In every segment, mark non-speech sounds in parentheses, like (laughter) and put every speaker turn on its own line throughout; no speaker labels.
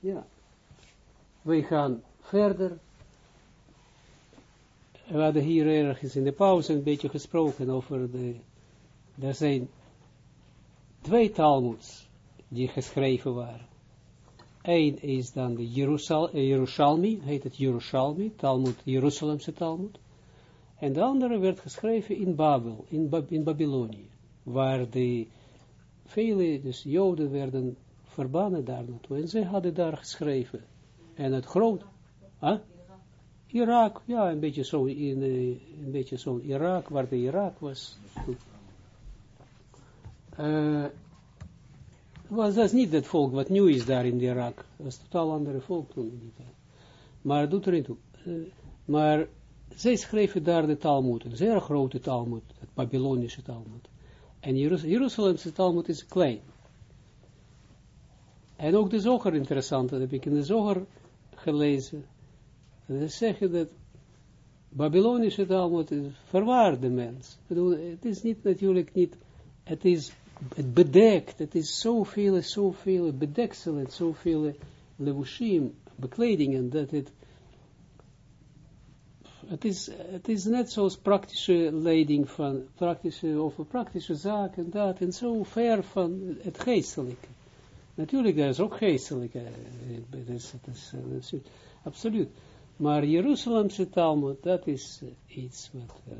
Ja. Wij gaan verder. We hadden hier ergens in de pauze een beetje gesproken over de, er zijn twee Talmuds die geschreven waren. Eén is dan de Jerusal, eh, heet het Jerusalmi, Talmud, Jeruzalemse Talmud. En de andere werd geschreven in Babel, in, in Babylonië, waar de vele dus Joden werden verbannen daar naartoe. En zij hadden daar geschreven. En het groot... Irak, ja, een beetje zo in, uh, een beetje zo Irak, waar de Irak was. Uh, was dat niet het volk wat nu is daar in Irak. Dat was een totaal andere volk toen. Maar doet er niet toe. Uh, maar zij schreven daar de Talmud, een zeer grote Talmud, het Babylonische Talmud. En Jeruz Jeruzalemse Talmud is klein. En ook de zoger interessant, dat heb ik in de zoger gelezen. Ze zeggen dat Babylonische Talmud is verwaarde mens. het is niet natuurlijk niet, het is het bedekt, het is zoveel, zoveel bedekselen, zoveel levushim, bekledingen, dat het het is, het is net zoals praktische leiding van praktische, over praktische zaken, dat, en zo ver van het geestelijke. Natuurlijk, ook dat is, dat is, dat is, absoluut. Maar Jeruzalemse Talmud, dat is iets wat,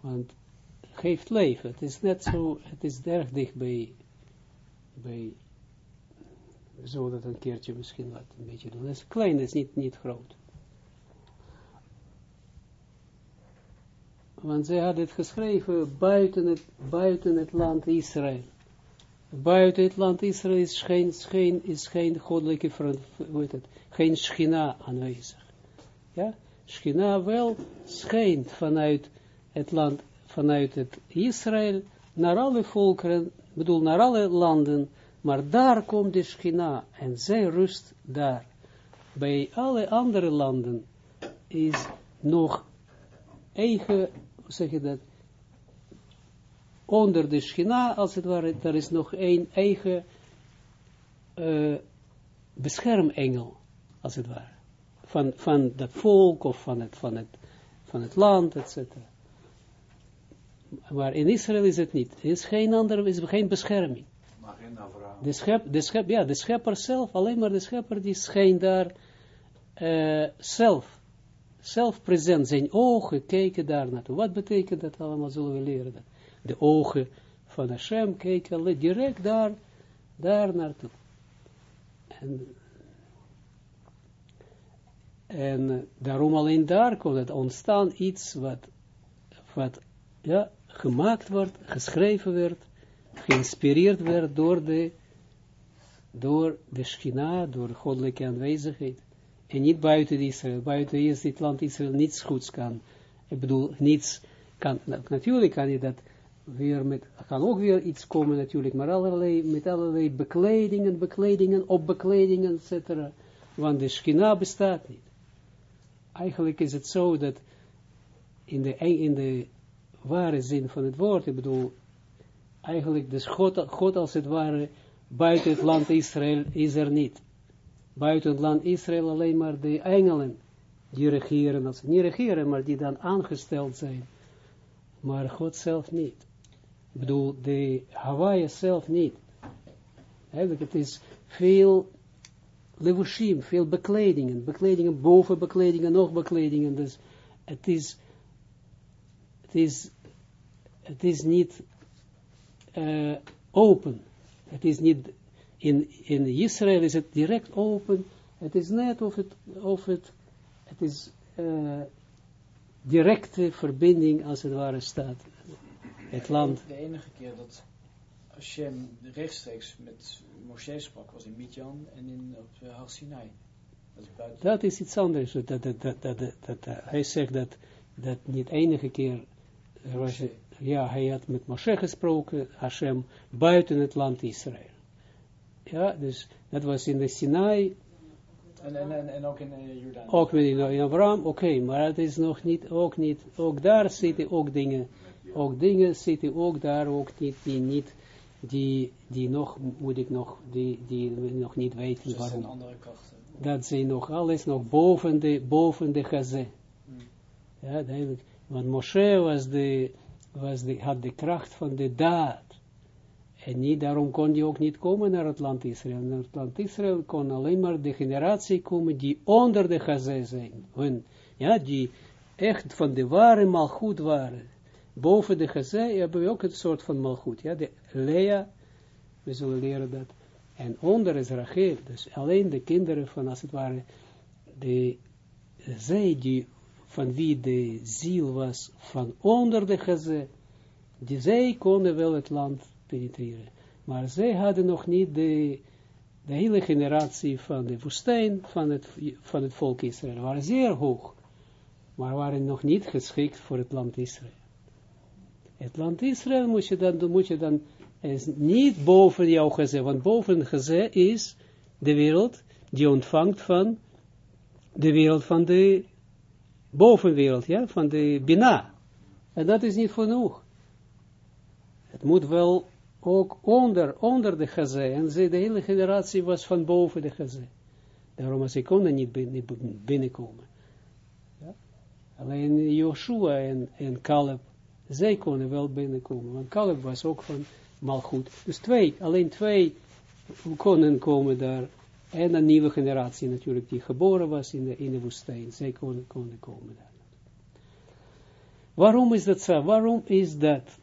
want geeft leven. Het is net zo, het is erg dicht bij, bij, zo dat een keertje misschien wat een beetje doen. Het is klein, het is niet, niet groot. want zij had het geschreven buiten het, buiten het land Israël. Buiten het land Israël is geen, geen, is geen goddelijke, hoe het, geen schina aanwezig. Ja, schina wel schijnt vanuit het land, vanuit het Israël, naar alle volkeren, bedoel naar alle landen, maar daar komt de schina en zij rust daar. Bij alle andere landen is nog eigen zeg je dat, onder de schina, als het ware, er is nog een eigen uh, beschermengel, als het ware, van, van dat volk of van het, van het, van het land, etc. Maar in Israël is het niet. Er is geen andere, is geen bescherming. Maar geen de, schep, de, schep, ja, de schepper zelf, alleen maar de schepper, die schijnt daar uh, zelf zelf present, zijn ogen kijken daar naartoe. Wat betekent dat allemaal, zullen we leren dat? De ogen van Hashem kijken direct daar, daar naartoe. En, en daarom alleen daar kon het ontstaan iets wat, wat ja, gemaakt wordt, geschreven werd, geïnspireerd werd door de, door de door de goddelijke aanwezigheid. En niet buiten Israël. Buiten is dit land Israël niets goeds kan. Ik bedoel, niets kan. Natuurlijk kan je dat weer met, kan ook weer iets komen natuurlijk, maar allerlei, met allerlei bekledingen, bekledingen, op bekledingen, etc. Want de schina bestaat niet. Eigenlijk is het zo dat in de, in de ware zin van het woord, ik bedoel, eigenlijk de God, God als het ware buiten het land Israël is er niet buiten het land Israël alleen maar de engelen die regeren, als niet regeren, maar die dan aangesteld zijn. Maar God zelf niet. Ik bedoel, de Hawaii zelf niet. Eigenlijk, het is veel levushim, veel bekledingen, bekledingen boven bekledingen, nog bekledingen, dus het is, het is, het is niet uh, open, het is niet in, in Israël is het direct open. Het is net of het, of het, het is uh, directe verbinding als het ware staat. Het land.
De enige keer dat Hashem rechtstreeks met Moshe sprak was in Midjan en in, op uh, Har Sinai.
Dat is, dat iets anders. Dat, dat, dat, dat, dat, hij zegt dat, dat niet enige keer was, ja, hij had met Moshe gesproken, Hashem, buiten het land Israël. Ja, dus dat was in de Sinai.
En, en, en, en ook in uh, Jordaan.
Ook in, in Abraham, oké, okay, maar het is nog niet, ook niet, ook daar zitten ook dingen, ook dingen zitten ook daar ook niet, die niet die, die nog, moet ik nog, die, die nog niet weten
Dus dat zijn
waarom.
andere krachten.
Dat ze nog alles nog boven de, boven de gazé.
Hmm.
Ja, duidelijk. Want Moshe was de, was de, had de kracht van de daad. En niet, daarom kon hij ook niet komen naar het land Israël. Naar het land Israël kon alleen maar de generatie komen die onder de gazé zijn. Hun, ja, die echt van de ware malgoed waren. Boven de gazé hebben we ook een soort van malgoed. Ja, de Lea, we zullen leren dat. En onder is Rachel, dus alleen de kinderen van, als het ware, de zij die, van wie de ziel was van onder de gazé, die zij konden wel het land penetreren. Maar zij hadden nog niet de, de hele generatie van de woestijn van het, van het volk Israël. waren zeer hoog, maar waren nog niet geschikt voor het land Israël. Het land Israël moet je dan, moet je dan is niet boven jouw gezet, want boven gezet is de wereld die ontvangt van de wereld van de bovenwereld, ja, van de Bina. En dat is niet genoeg. Het moet wel ook onder, onder de gezet, en de hele generatie was van boven de gezet. Daarom ze konden niet binnen, binnenkomen. Alleen Joshua en, en Caleb, zij konden wel binnenkomen, want Caleb was ook van Malchut. Dus twee, alleen twee konden komen daar. En een nieuwe generatie natuurlijk, die geboren was in de, in de woestijn. Zij konden, konden komen daar. Waarom is dat zo? Waarom is dat?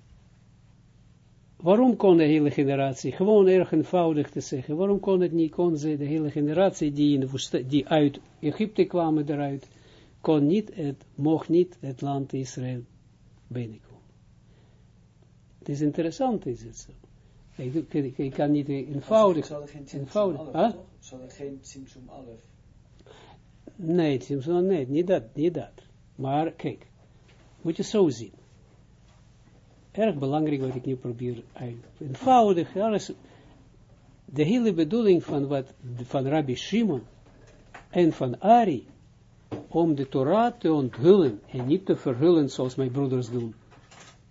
Waarom kon de hele generatie, gewoon erg eenvoudig te zeggen, waarom kon het niet, kon ze, de hele generatie die, in de woestijn, die uit Egypte kwamen eruit, kon niet, het, mocht niet het land Israël binnenkomen. Het is interessant, is het zo. Ik, ik, ik kan niet eenvoudig.
Ze hadden geen
eenvoudig.
Simsum? Alef? Ze hadden geen Simsum Alef.
Nee, Simson, nee, niet dat, niet dat. Maar kijk, moet je zo zien. Erg belangrijk wat ik nu probeer uit. Eenvoudig, alles. De hele bedoeling van wat van Rabbi Shimon en van Ari, om de Torah te onthullen en niet te verhullen zoals mijn broeders doen.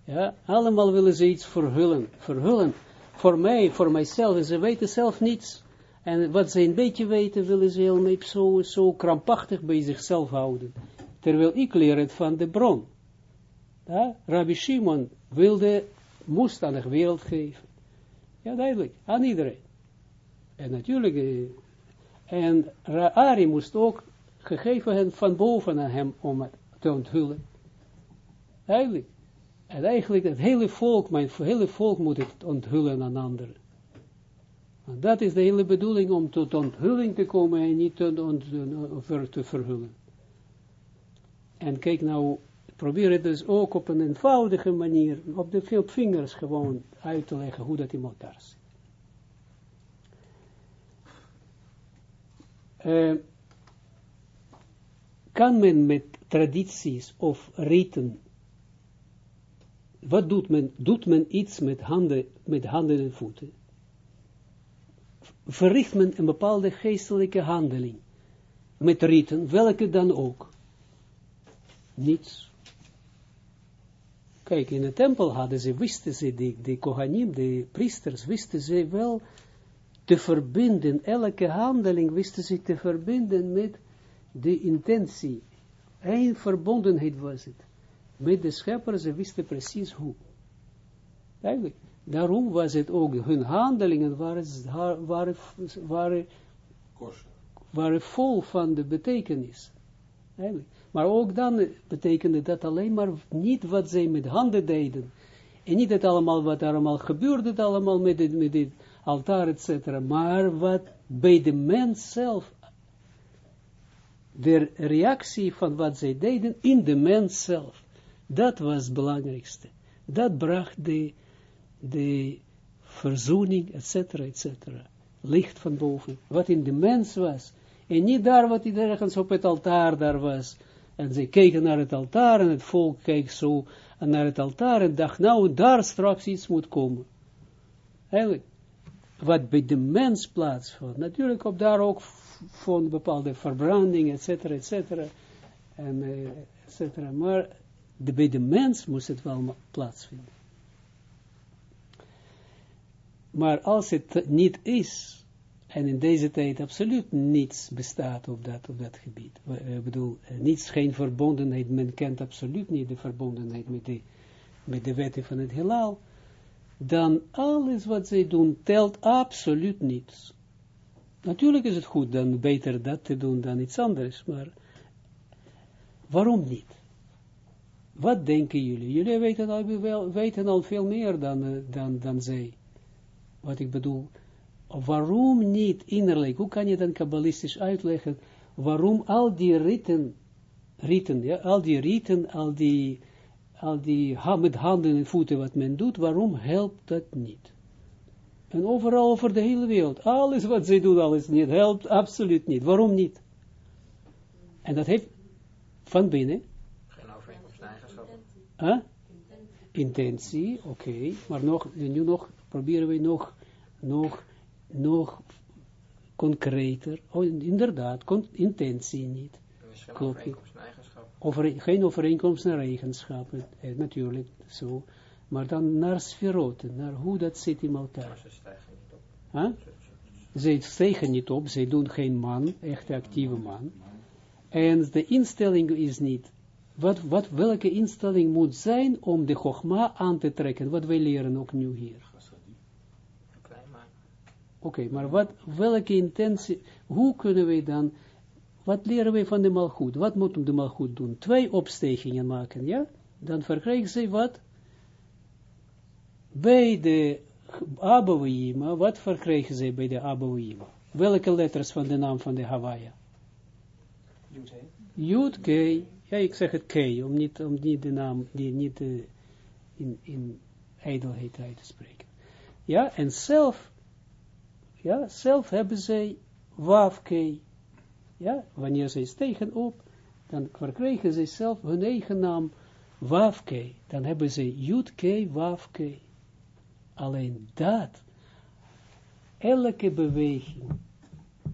Ja, allemaal willen ze iets verhullen, verhullen. Voor mij, voor mijzelf, ze weten zelf niets. En wat ze een beetje weten, willen ze heel zo, zo krampachtig bij zichzelf houden. Terwijl ik leer het van de bron. Ja? Rabbi Shimon wilde, moest aan de wereld geven. Ja, duidelijk, aan iedereen. En natuurlijk, eh, en Ari moest ook gegeven hebben van boven aan hem om het te onthullen. Duidelijk. En eigenlijk het hele volk, mijn hele volk moet het onthullen aan anderen. En dat is de hele bedoeling om tot onthulling te komen en niet te, ont, te verhullen. En kijk nou, probeer het dus ook op een eenvoudige manier, op de veel vingers gewoon uit te leggen hoe dat in elkaar zit. Uh, kan men met tradities of riten wat doet men? Doet men iets met handen, met handen en voeten? Verricht men een bepaalde geestelijke handeling met riten, welke dan ook? Niets. Kijk, in de tempel hadden ze, wisten ze, de, de Kohanim, de priesters, wisten ze wel te verbinden, elke handeling wisten ze te verbinden met de intentie. Eén verbondenheid was het met de schepper, ze wisten precies hoe. Eigenlijk. Daarom was het ook, hun handelingen waren, waren, waren, waren vol van de betekenis. Eigenlijk. Maar ook dan betekende dat alleen maar niet wat zij met handen deden. En niet het allemaal wat er allemaal gebeurde, allemaal met dit, met dit altaar, etc. Maar wat bij de mens zelf, de reactie van wat zij deden in de mens zelf. Dat was het belangrijkste. Dat bracht de, de verzoening, et cetera, et cetera. Licht van boven. Wat in de mens was. En niet daar wat ergens op het altaar daar was. En ze keken naar het altaar en het volk keek zo naar het altaar en dacht, nou, daar straks iets moet komen. Eigenlijk, wat bij de mens plaatsvond. Natuurlijk op daar ook van bepaalde verbranding, et cetera, et cetera. En, uh, et cetera. Maar de, bij de mens moest het wel plaatsvinden. maar als het niet is, en in deze tijd absoluut niets bestaat op dat, op dat gebied, ik bedoel, niets, geen verbondenheid, men kent absoluut niet de verbondenheid met de, met de wetten van het heelal, dan alles wat zij doen telt absoluut niets. Natuurlijk is het goed dan beter dat te doen dan iets anders, maar waarom niet? Wat denken jullie? Jullie weten al, weten veel meer dan, uh, dan, dan zij. Wat ik bedoel, waarom niet innerlijk, hoe kan je dan kabbalistisch uitleggen, waarom al die riten, riten, ja, al die riten, al die, al die met handen en voeten wat men doet, waarom helpt dat niet? En overal over de hele wereld, alles wat zij doen, alles niet, helpt absoluut niet. Waarom niet? En dat heeft van binnen. Huh? Intentie, oké, okay. maar nog, nu nog, proberen we nog, nog, nog concreter, oh, inderdaad, intentie niet. Over, geen overeenkomst naar eigenschappen, eh, natuurlijk, zo. Maar dan naar sferoten, naar hoe dat zit in elkaar.
Maar ze stijgen niet op.
Huh? Ze stijgen niet op, ze doen geen man, echte actieve man. En de instelling is niet, wat, wat, welke instelling moet zijn om de chogma aan te trekken, wat wij leren ook nu hier. Oké, okay, maar wat, welke intentie, hoe kunnen wij dan, wat leren wij van de malgoed? Wat moet de malgoed doen? Twee opstegingen maken, ja? Dan verkrijgen ze wat? Bij de Abouima, wat verkrijgen ze bij de Abouima? Welke letters van de naam van de Hawaii? Jud K. Ja, ik zeg het K, om niet, om niet de naam, die niet uh, in, in ijdelheid uit te spreken. Ja, en zelf, ja, zelf hebben zij Waf K. Ja, wanneer zij stegen op, dan verkrijgen zij zelf hun eigen naam Waf K. Dan hebben zij Jud K, Waf K. Alleen dat, elke beweging,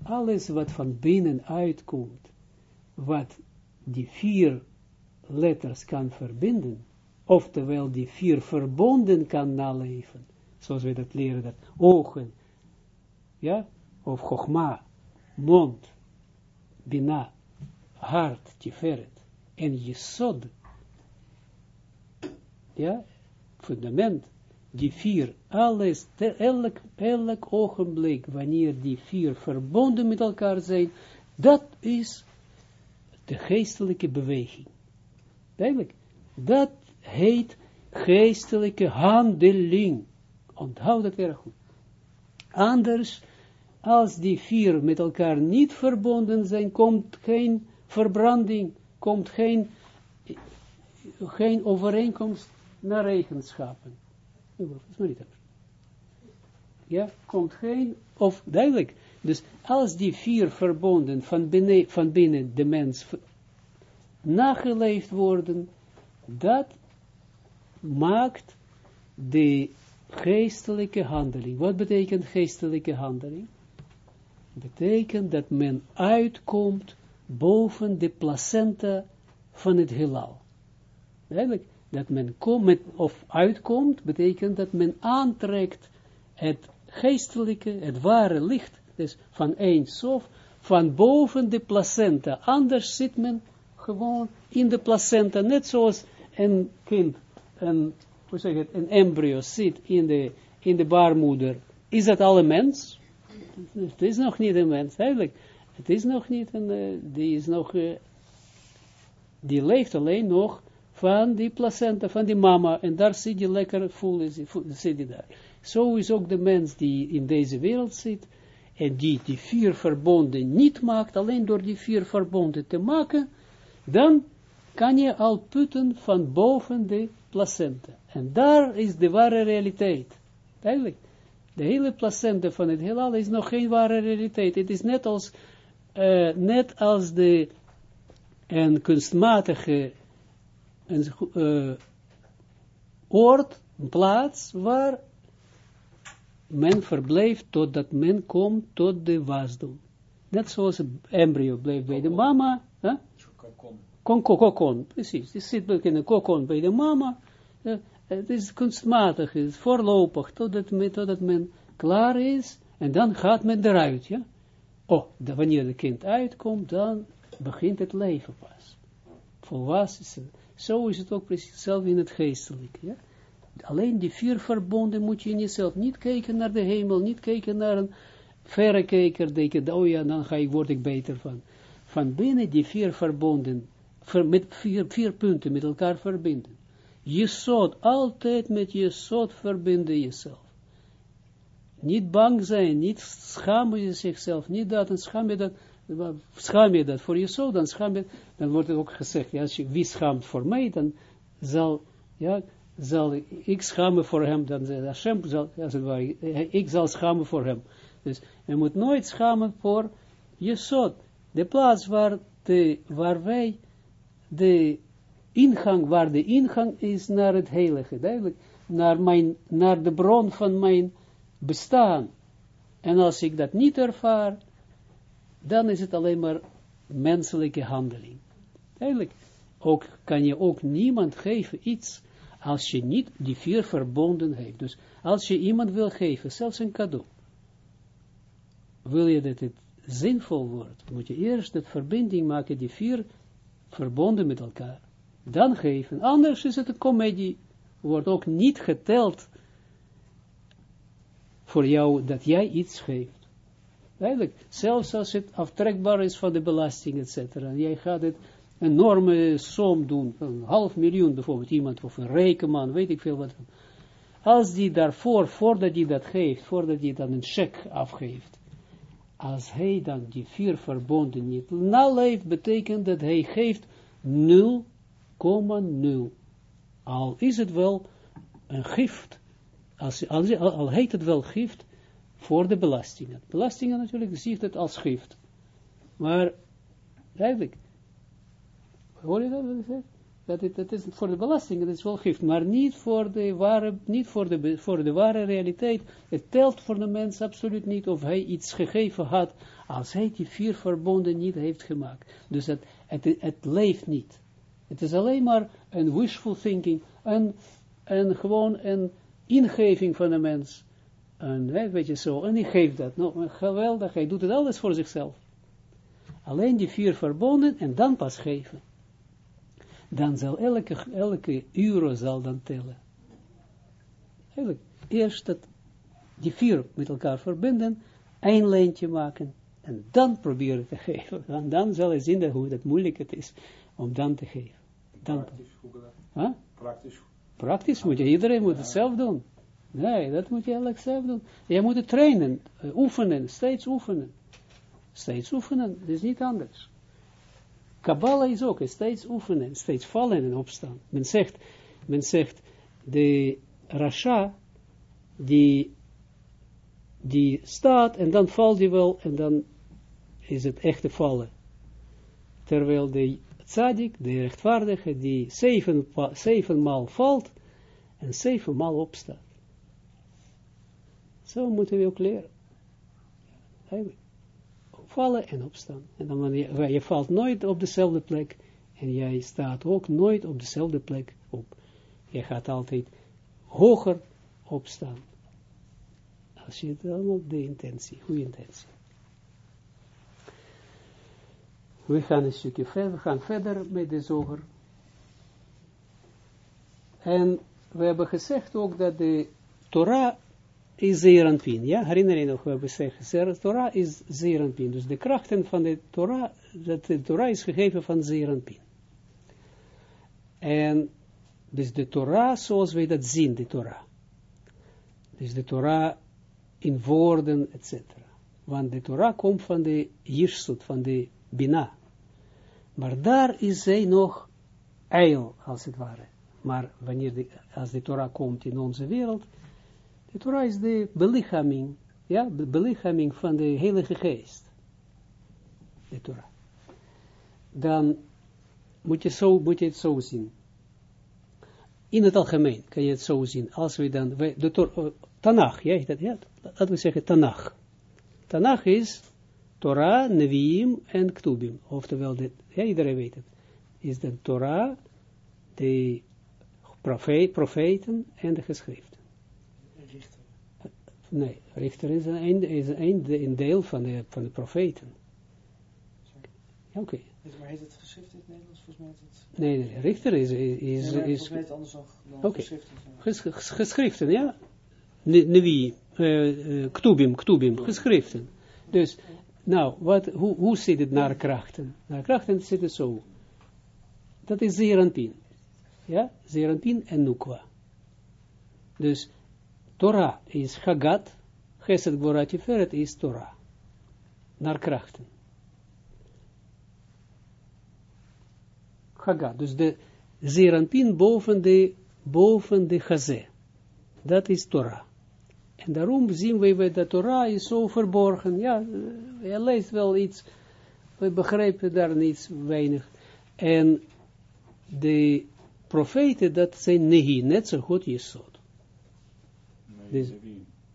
alles wat van binnen uitkomt, wat die vier letters kan verbinden, oftewel die vier verbonden kan naleven, zoals we dat leren, dat ogen, ja, of chogma, mond, bina, hart, tiferet, en jesod, ja, fundament, die vier, alles, elk, elk ogenblik, wanneer die vier verbonden met elkaar zijn, dat is de geestelijke beweging. Duidelijk. Dat heet geestelijke handeling. Onthoud dat erg goed. Anders, als die vier met elkaar niet verbonden zijn, komt geen verbranding, komt geen, geen overeenkomst naar eigenschappen. Ja, komt geen, of duidelijk, dus als die vier verbonden van binnen, van binnen de mens nageleefd worden, dat maakt de geestelijke handeling. Wat betekent geestelijke handeling? Betekent dat men uitkomt boven de placenta van het heelal. Eigenlijk, dat men komt, of uitkomt, betekent dat men aantrekt het geestelijke, het ware licht dus van één sof, van boven de placenta. Anders zit men gewoon in de placenta, net zoals een kind, een, hoe zeg het, een embryo zit in de, in de baarmoeder. Is dat al een mens? Het is nog niet een mens, eigenlijk. Het is nog niet een, uh, die is nog, uh, die leeft alleen nog van die placenta, van die mama, en daar zit je lekker, voel, zit je daar. Zo is ook de mens die in deze wereld zit, en die die vier verbonden niet maakt, alleen door die vier verbonden te maken, dan kan je al putten van boven de placenta. En daar is de ware realiteit. Duidelijk. De hele placenta van het heelal is nog geen ware realiteit. Het is net als, uh, net als de, een kunstmatige een, uh, oord, een plaats, waar men verblijft totdat men komt tot de wasdom. Net zoals een embryo blijft bij de mama. Huh? Kon, kokon, precies. Die zit in een kokon bij de mama. Uh, is kunstmatig, het is voorlopig, totdat men, totdat men klaar is, en dan gaat men eruit, ja. Oh, wanneer het kind uitkomt, dan begint het leven pas. Volwassen, zo is het ook precies hetzelfde in het geestelijke, ja. Alleen die vier verbonden moet je in jezelf niet kijken naar de hemel, niet kijken naar een verrekijker, denken, oh ja, dan ga ik, word ik beter van. Van binnen die vier verbonden, met vier, punten met elkaar verbinden. Je zot altijd met je zot verbinden jezelf. Niet bang zijn, niet schamen je zichzelf, niet dat, en schaam je dat, schaam je dat voor je zo, dan schaam je, dan wordt het ook gezegd, ja, als je wie schaamt voor mij, dan zal, ja, zal ik schamen voor hem, dan zal Hashem, zal, als het ware, ik zal schamen voor hem. Dus je moet nooit schamen voor je zot. De plaats waar, de, waar wij de ingang, waar de ingang is naar het heilige, duidelijk, naar, mijn, naar de bron van mijn bestaan. En als ik dat niet ervaar, dan is het alleen maar menselijke handeling. Eigenlijk ook, kan je ook niemand geven iets, als je niet die vier verbonden heeft. Dus als je iemand wil geven, zelfs een cadeau, wil je dat het zinvol wordt, moet je eerst de verbinding maken, die vier verbonden met elkaar. Dan geven. Anders is het een komedie. Wordt ook niet geteld voor jou dat jij iets geeft. Eigenlijk, zelfs als het aftrekbaar is van de belasting, etc. Jij gaat het enorme som doen, een half miljoen bijvoorbeeld, iemand of een rekenman, weet ik veel wat. Als die daarvoor, voordat hij dat geeft, voordat hij dan een cheque afgeeft, als hij dan die vier verbonden niet naleeft, betekent dat hij geeft 0,0. Al is het wel een gift, als, al, al heet het wel gift, voor de belastingen. Belastingen natuurlijk ziet het als gift. Maar, eigenlijk, hoor je dat? Dat, het, dat is voor de belastingen, dat is wel gift, maar niet voor de ware, niet voor de, voor de ware realiteit. Het telt voor de mens absoluut niet of hij iets gegeven had, als hij die vier verbonden niet heeft gemaakt. Dus het, het, het leeft niet. Het is alleen maar een wishful thinking, een, een gewoon een ingeving van de mens. En weet je zo, en die geeft dat. Nou, geweldig, hij doet het alles voor zichzelf. Alleen die vier verbonden en dan pas geven dan zal elke, elke euro zal dan tellen. Eigenlijk, eerst dat die vier met elkaar verbinden, een lijntje maken, en dan proberen te (laughs) geven. En dan zal je zien hoe dat moeilijk het is, om dan te geven. Dan
Praktisch googelen.
huh?
Praktisch.
Praktisch moet je, iedereen moet het zelf doen. Nee, dat moet je eigenlijk zelf doen. Je moet het trainen, uh, oefenen, steeds oefenen. Steeds oefenen, dat is niet anders. Kabbalah is ook steeds oefenen, steeds vallen en opstaan. Men zegt, men zegt, de Rasha, die, die staat en dan valt hij wel en dan is het echte vallen. Terwijl de tzadik, de rechtvaardige, die zeven, zevenmaal valt en zevenmaal opstaat. Zo moeten we ook leren. Eigenlijk vallen en opstaan. En dan wanneer, je valt nooit op dezelfde plek en jij staat ook nooit op dezelfde plek op. Je gaat altijd hoger opstaan. Als je het allemaal de intentie, goede intentie. We gaan een stukje verder, we gaan verder met de zoger. En we hebben gezegd ook dat de Torah is Zeranpin. Ja, herinner je nog, we hebben gezegd, Torah is Zeranpin. Dus de krachten van de Torah, dat de Torah is gegeven van Zeranpin. En dus de Torah zoals wij dat zien, de Torah. Dus de Torah in woorden, etc. Want de Torah komt van de Jirsut, van de Bina. Maar daar is zij nog eil, als het ware. Maar wanneer de, als de Torah komt in onze wereld, de Torah is de belichaming, ja, de belichaming van de Heilige Geest. De Torah. Dan moet je, zo, moet je het zo zien. In het algemeen kan je het zo zien. Als we dan, de Torah, Tanach, ja, dat, ja, laten we zeggen Tanach. Tanach is Torah, Nevi'im en Ktubim. Oftewel, dit, ja, iedereen weet het. Is de Torah, de profeten en de geschriften Nee, Richter is een, einde- is een, deel van de, van de profeten. Ja, Oké.
Maar heet het geschrift in het Nederlands? Volgens mij is het...
Nee, nee, Richter is, is,
Nee,
is,
anders dan, dan
Oké.
geschrift. is, ja.
ges- ges- geschriften, ja. Ne- Nevi, eh eh, ktubim, ktubim, geschriften. Dus, nou, wat, hoe, hoe zit het naar krachten? Naar krachten zit het zo. Dat is Zeranpin. Ja, Zeranpin en Nukwa. Dus, Torah is Hagat, Gesed Gvora Tiferet is Torah. Naar krachten. Hagat, dus de Zeranpin boven de, boven de Chazé. Dat is Torah. En daarom zien we dat Torah is zo verborgen. Ja, je leest wel iets, we begrijpen daar niets, weinig. En de profeten, dat zijn nehi, net zo goed Jesod. Dus,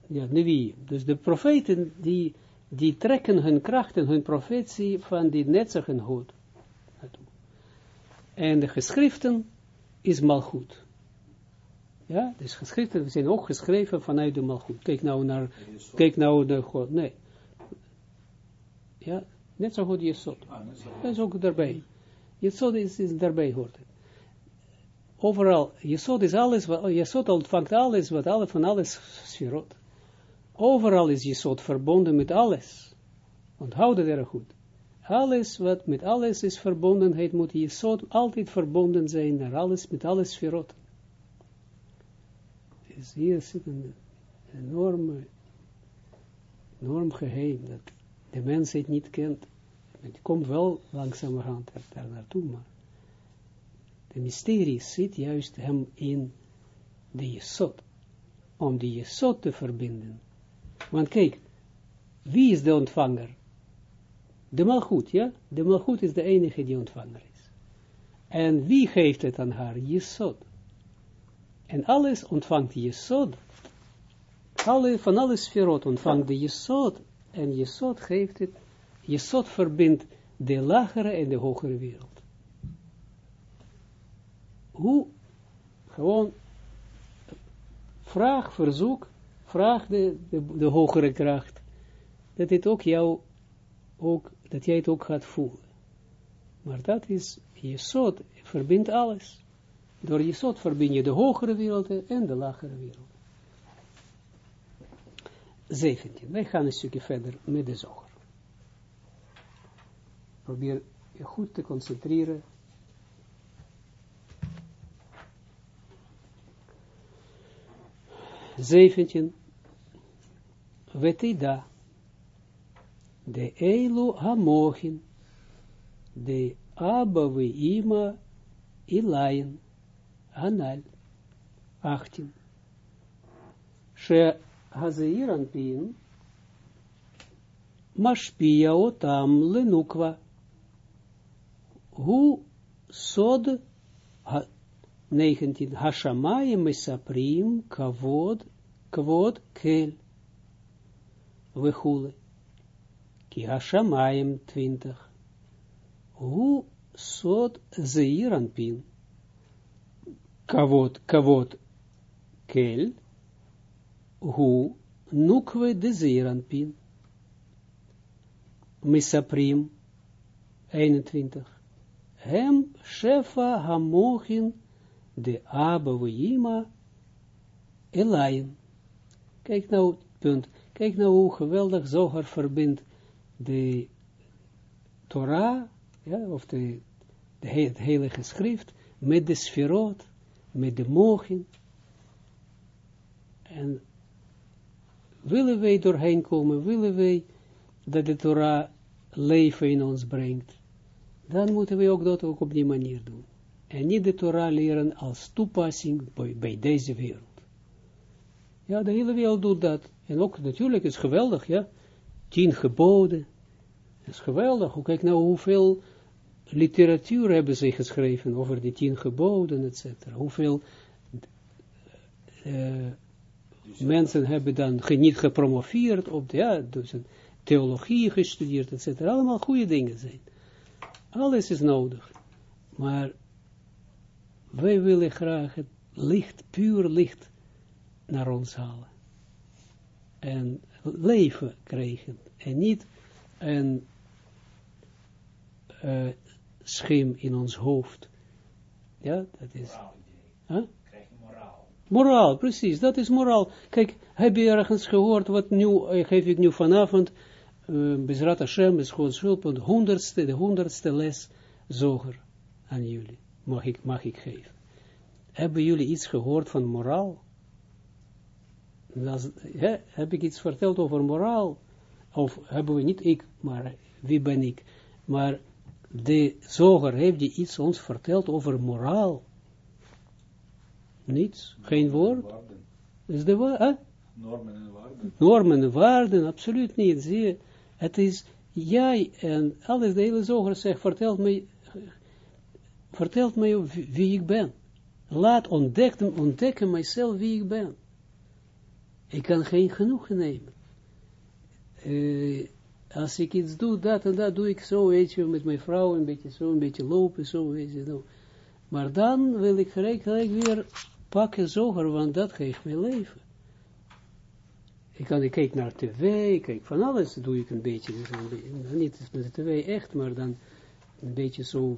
ja, nevi. Dus de profeten, die, die trekken hun krachten, hun profetie van die netzig en de geschriften is malgoed. Ja, dus geschriften zijn ook geschreven vanuit de malgoed. Kijk nou naar, kijk nou naar God. Nee. Ja, net zo goed Jesod. Dat is ook daarbij. Jesod is, is daarbij hoort het. Overal, Jesod is alles, Jesod ontvangt alles, wat alle, van alles sferot. Overal is Jesod verbonden met alles. Onthoud het erg goed. Alles wat met alles is verbondenheid, moet Jesod altijd verbonden zijn naar alles, met alles sferot. Dus hier zit een enorme, enorm geheim, dat de mens het niet kent. Het komt wel langzamerhand er- daar naartoe, maar de mysterie zit juist hem in de Jesod, om die Jesod te verbinden. Want kijk, wie is de ontvanger? De Malchut, ja? De Malchut is de enige die ontvanger is. En wie geeft het aan haar? Jesod. En alles ontvangt Jesod. Alle, van alle sferot ontvangt de Jesod. En Jesod geeft het. Jesod verbindt de lagere en de hogere wereld. Hoe? Gewoon vraag, verzoek, vraag de, de, hogere kracht. Dat dit ook jou, ook, dat jij het ook gaat voelen. Maar dat is, Jesod verbindt alles. Door Jesod verbind je de hogere wereld en de lagere wereld. 17. Wij gaan een stukje verder met de zoger. Probeer je goed te concentreren. Zeventien. Vetida. De Eilu Hamochin. De Abba we Ima Ilayin. Anal. 18. She Hazeir Pin Mashpia Otam Lenukwa. Hu Sod 19. Hashamayim Mesaprim Kavod Kavod Kel Vechule. Ki Hashamayim 20. Hu Sod Zeir Pin Kavod, kavod, kel, hu, de zeeranpin. Misaprim, 21. Hem, shefa hamochin, de abavima, elayin. Kijk nou, punt. Kijk nou hoe geweldig Zohar verbindt de Torah, ja, of de, de, he- het heilige schrift, met de sferot, met de mogen. En willen wij doorheen komen, willen wij dat de Torah leven in ons brengt, dan moeten we ook dat ook op die manier doen. En niet de Torah leren als toepassing bij, deze wereld. Ja, de hele wereld doet dat. En ook natuurlijk is geweldig, ja. Tien geboden. Dat is geweldig. Kijk nou hoeveel literatuur hebben ze geschreven over die tien geboden, et cetera. Hoeveel eh, mensen hebben dan niet gepromoveerd op de, ja, dus een theologie gestudeerd, et cetera. Allemaal goede dingen zijn. Alles is nodig. Maar wij willen graag het licht, puur licht, naar ons halen. een leven krijgen. En niet een uh, schim in ons hoofd. Ja, dat is...
Moraal
Huh?
Krijg je moraal.
Moraal, precies, dat is moraal. Kijk, heb je ergens gehoord, wat nu, eh, geef ik nu vanavond, uh, Bezrat Hashem, is gewoon schulpunt, honderdste, de honderdste les zoger aan jullie, mag ik, mag ik geven. Hebben jullie iets gehoord van moraal? Dat, heb ik iets verteld over moraal? Of hebben we niet ik, maar wie ben ik? Maar de zoger heeft die iets ons verteld over moraal. Niets, geen woord. Is de wa- hè?
Normen en waarden.
normen en waarden, absoluut niet. Zie je, het is jij en alles, de hele zoger zegt, vertelt mij, vertelt mij wie, ik ben. Laat ontdekken, ontdekken mijzelf wie ik ben. Ik kan geen genoegen nemen. Eh, als ik iets doe, dat en dat doe ik zo, weet je, met mijn vrouw, een beetje zo, een beetje lopen, zo, weet je, zo. Maar dan wil ik gelijk, weer pakken zoger, want dat geeft mij leven. Ik kan, ik kijk naar tv, ik kijk van alles, doe ik een beetje, dus niet met de tv echt, maar dan een beetje zo,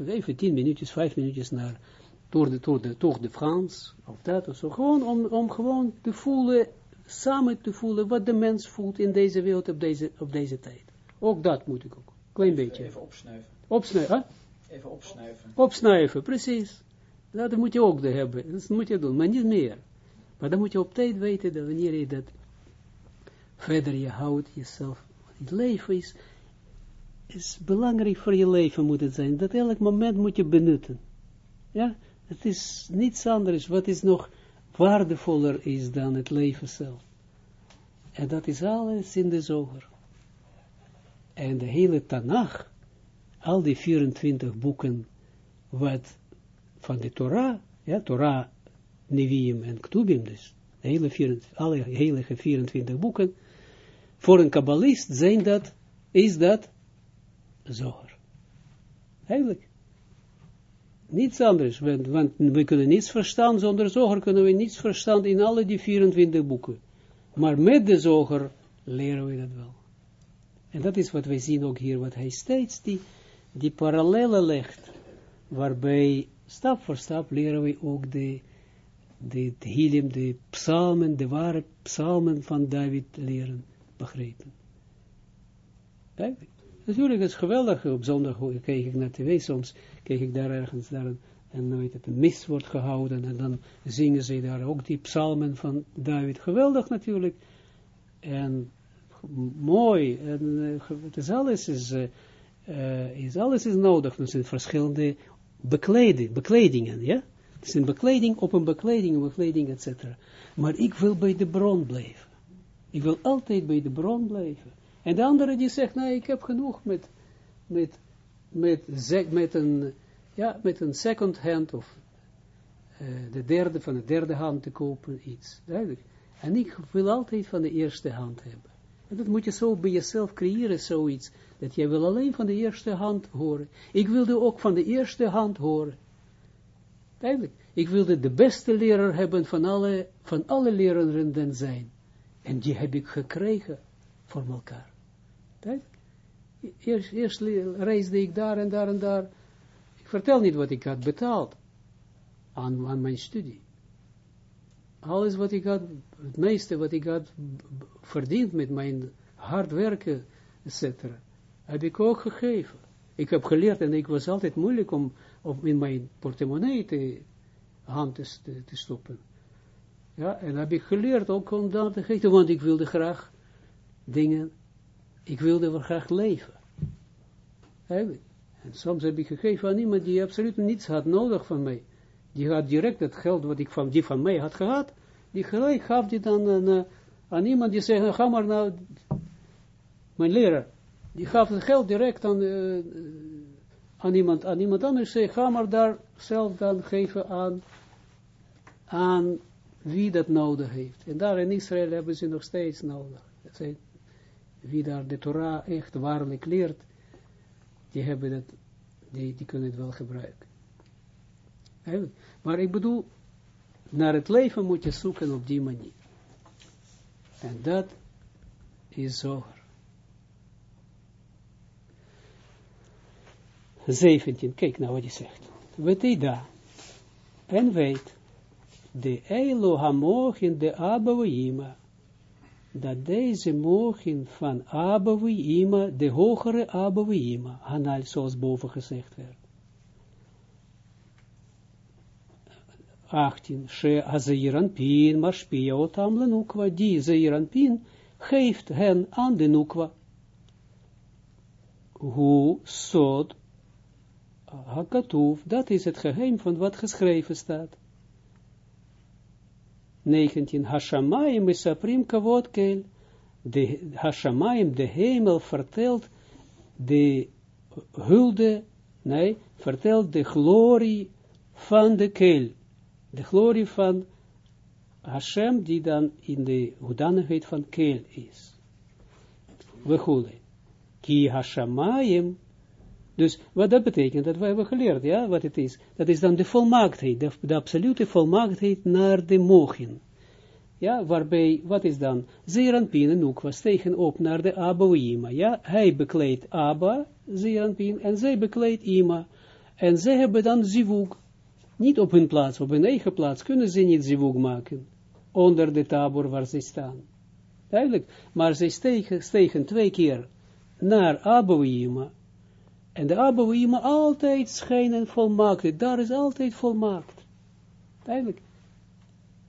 even, even tien minuutjes, vijf minuutjes naar, door de, door de, toch de Frans, of dat of zo, gewoon om, om gewoon te voelen, samen te voelen wat de mens voelt in deze wereld op deze, op deze tijd. Ook dat moet ik ook, klein beetje.
Even opsnuiven.
Opsnuiven?
Even opsnuiven.
Opsnuiven, precies. Dat moet je ook hebben, dat moet je doen, maar niet meer. Maar dan moet je op tijd weten dat wanneer je dat verder je houdt jezelf. Het leven is, is belangrijk voor je leven moet het zijn. Dat elk moment moet je benutten. Ja, het is niets anders wat is nog waardevoller is dan het leven zelf. En dat is alles in de zoger. En de hele Tanach, al die 24 boeken, wat van de Torah, ja, Torah, Nevi'im en Ktubim, dus de hele 24, alle heilige 24 boeken, voor een kabbalist zijn dat, is dat zoger. Eigenlijk. Niets anders, want, want we kunnen niets verstaan, zonder zoger kunnen we niets verstaan in alle die 24 boeken. Maar met de zoger leren we dat wel. En dat is wat wij zien ook hier, wat hij steeds die, die parallellen legt, waarbij stap voor stap leren we ook de, de, de Helium, de psalmen, de ware psalmen van David leren begrijpen. Kijk, natuurlijk is het geweldig, op zondag kijk ik naar tv, soms kijk ik daar ergens, daar een, en weet het, mis wordt gehouden, en dan zingen ze daar ook die psalmen van David, geweldig natuurlijk, en mooi, en uh, het is alles is, uh, uh, is, alles is nodig, er zijn verschillende bekleding, bekledingen, ja, het is een bekleding op een bekleding, een bekleding, etc. Maar ik wil bij de bron blijven. Ik wil altijd bij de bron blijven. En de andere die zegt, nou, ik heb genoeg met, met, met, met, een, ja, met een second hand of uh, de derde, van de derde hand te kopen, iets. Duidelijk. En ik wil altijd van de eerste hand hebben. En dat moet je zo bij jezelf creëren, zoiets. Dat jij wil alleen van de eerste hand horen. Ik wilde ook van de eerste hand horen. Duidelijk. Ik wilde de beste leraar hebben van alle, van alle leraren zijn. En die heb ik gekregen voor elkaar. Eerst, reisde ik daar en daar en daar. Ik vertel niet wat ik had betaald aan, aan mijn studie. Alles wat ik had, het meeste wat ik had verdiend met mijn hard werken, etc., heb ik ook gegeven. Ik heb geleerd en ik was altijd moeilijk om, om in mijn portemonnee te, hand te, te stoppen. Ja, en heb ik geleerd ook om dat te geven, want ik wilde graag dingen, ik wilde wel graag leven. En soms heb ik gegeven aan iemand die absoluut niets had nodig van mij. Die had direct het geld wat ik van, die van mij had gehad, die gelijk gaf die dan aan, aan iemand die zei, ga maar nou, mijn leraar, die gaf het geld direct aan, uh, aan, iemand, aan iemand anders, zei, ga maar daar zelf dan geven aan, aan wie dat nodig heeft. En daar in Israël hebben ze nog steeds nodig. Dat zijn, wie daar de Torah echt waarlijk leert, die hebben dat, die, die kunnen het wel gebruiken. Maar ik bedoel, naar het leven moet je zoeken op die manier. En dat is zoger. 17, kijk nou wat hij zegt. Wetida. En weet, de Elo Hamochin de Abouima, dat deze mogen van Abouima, de hogere Abouima, Hanal, zoals boven gezegd werd. 18. She Azeiranpin, Mashpia Otam Lenukwa, die Zeiranpin geeft hen aan de Nukwa. Hoe sod hakatuf, dat is het geheim van wat geschreven staat. 19. Hashamayim is aprim kavod kel. De Hashamayim, de hemel, vertelt de hulde, nee, vertelt de glorie van de kel. De glorie van Hashem, die dan in de hoedanigheid van kel is. We goede. Ki Hashamayim dus wat dat betekent, dat we hebben geleerd, ja, wat het is. Dat is dan de volmaaktheid, de, absolute volmaaktheid naar de mogen. Ja, waarbij, wat is dan? Zeranpin en Nukwa stegen op naar de Abouima. Ja, hij bekleedt Abba, Zeranpin, en zij bekleedt Ima. En zij hebben dan zivug. Niet op hun plaats, op hun eigen plaats kunnen ze niet zivug maken. Onder de tabor waar ze staan. Duidelijk. Maar zij stegen, stegen twee keer naar Abouima. En de Abouima altijd schijnen volmaakt. Daar is altijd volmaakt. Duidelijk.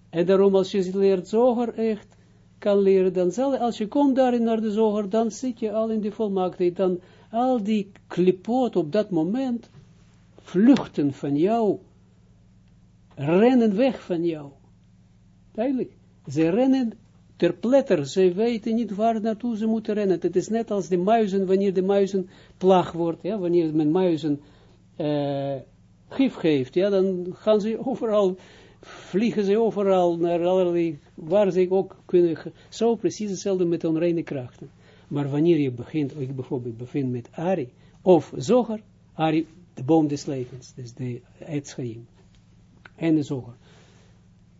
En daarom als je leert zoger echt kan leren, dan zal, als je komt daarin naar de zoger, dan zit je al in de volmaaktheid. Dan al die klipoot op dat moment vluchten van jou, rennen weg van jou. Duidelijk. Ze rennen ter pletter, ze weten niet waar naartoe ze moeten rennen. Het is net als de muizen, wanneer de muizen plaag wordt, ja, wanneer men muizen uh, gif geeft, ja, dan gaan ze overal, vliegen ze overal naar allerlei, waar ze ook kunnen, zo precies hetzelfde met onreine krachten. Maar wanneer je begint, ik bijvoorbeeld bevind met Ari, of Zoger, Ari, de boom des levens, dus de Etschaim, en de Zoger,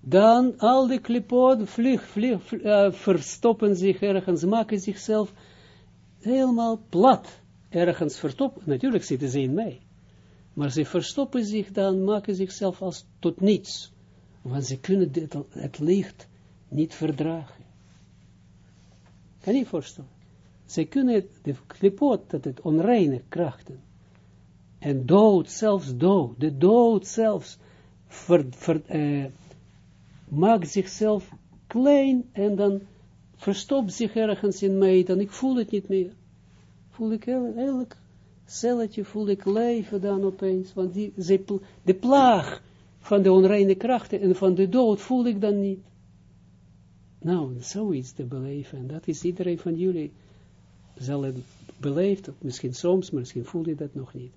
dan al die klipot vlieg, vlieg, uh, verstoppen zich ergens, maken zichzelf helemaal plat, ergens verstoppen, natuurlijk zitten ze in mij, maar ze verstoppen zich dan, maken zichzelf als tot niets, want ze kunnen dit, het licht niet verdragen. Kan je voorstellen? Ze kunnen de klipot, dat het onreine krachten, en dood, zelfs dood, de dood zelfs, ver, ver, uh, maakt zichzelf klein en dan verstopt zich ergens in mij, dan ik voel het niet meer. Voel ik elk celletje, voel ik leven dan opeens, want die, de plaag van de onreine krachten en van de dood voel ik dan niet. Nou, zoiets te beleven, en dat is iedereen van jullie zal het beleefd, misschien soms, maar misschien voel je dat nog niet.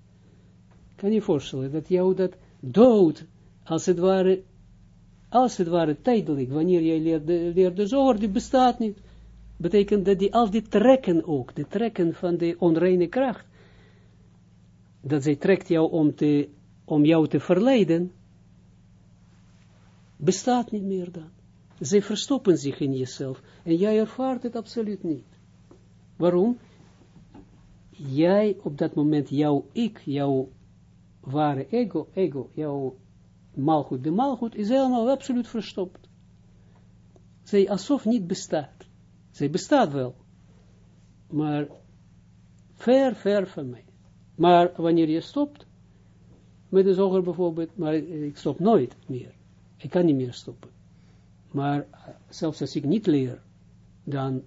Kan je voorstellen dat jou dat dood, als het ware, als het ware tijdelijk, wanneer jij leert de, zoger, die bestaat niet. Betekent dat die al die trekken ook, de trekken van de onreine kracht, dat zij trekt jou om, te, om jou te verleiden, bestaat niet meer dan. Zij verstoppen zich in jezelf en jij ervaart het absoluut niet. Waarom? Jij op dat moment, jouw ik, jouw ware ego, ego, jouw malgoed. De malgoed is helemaal absoluut verstopt. Zij alsof niet bestaat. Zij bestaat wel. Maar ver, ver van mij. Maar wanneer je stopt, met de zoger bijvoorbeeld, maar ik stop nooit meer. Ik kan niet meer stoppen. Maar zelfs als ik niet leer, dan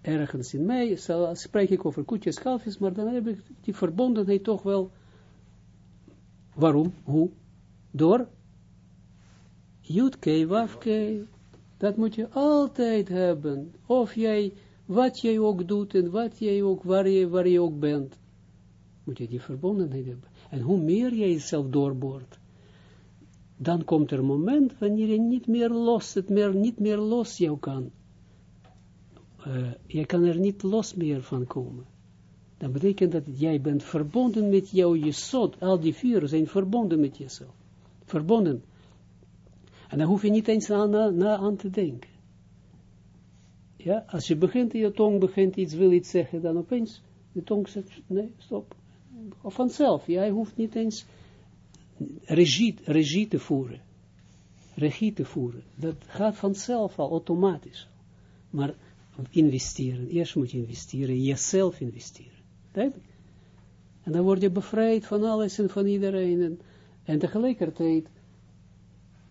ergens in mij, spreek ik over koetjes, kalfjes, maar dan heb ik die verbondenheid toch wel. Waarom? Hoe? Door Jutke, Wafke, dat moet je altijd hebben. Of jij, wat jij ook doet en wat jij ook, waar je, waar je ook bent, moet je die verbondenheid hebben. En hoe meer jij jezelf doorboort, dan komt er een moment wanneer je niet meer los, het meer, niet meer los jou kan. Uh, je kan er niet los meer van komen. Dat betekent dat jij bent verbonden met jouw jesot. Al die vier zijn verbonden met jezelf verbonden. En dan hoef je niet eens aan, na, aan te denken. Ja, als je begint, je tong begint iets, wil iets zeggen, dan opeens, de tong zegt, nee, stop. Of vanzelf, jij hoeft niet eens regie, regie te voeren. Regie te voeren. Dat gaat vanzelf al, automatisch. Maar investeren, eerst moet je investeren, jezelf investeren. En dan word je bevrijd van alles en van iedereen. En, en tegelijkertijd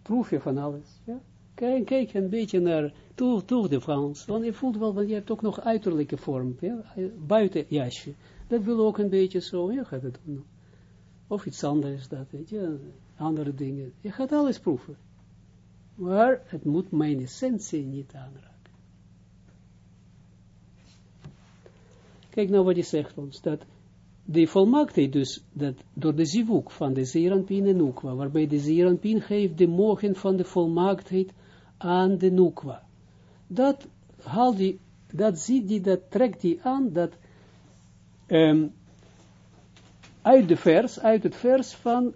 proef je van alles. Ja? Kijk, kijk een beetje naar Tour, de France. Want je voelt wel, want je hebt ook nog uiterlijke vorm. Ja? Buiten jasje. Dat wil ook een beetje zo. Je gaat het doen. Of iets anders, dat weet je. Andere dingen. Je gaat alles proeven. Maar het moet mijn essentie niet aanraken. Kijk nou wat hij zegt ons. Dat de volmaaktheid dus, dat door de zivuk van de Zeranpin en Nukwa, waarbij de Zeranpin geeft de mogen van de volmaaktheid aan de Nukwa. Dat haalt die, dat ziet die, dat trekt die aan, dat um, uit de vers, uit het vers van,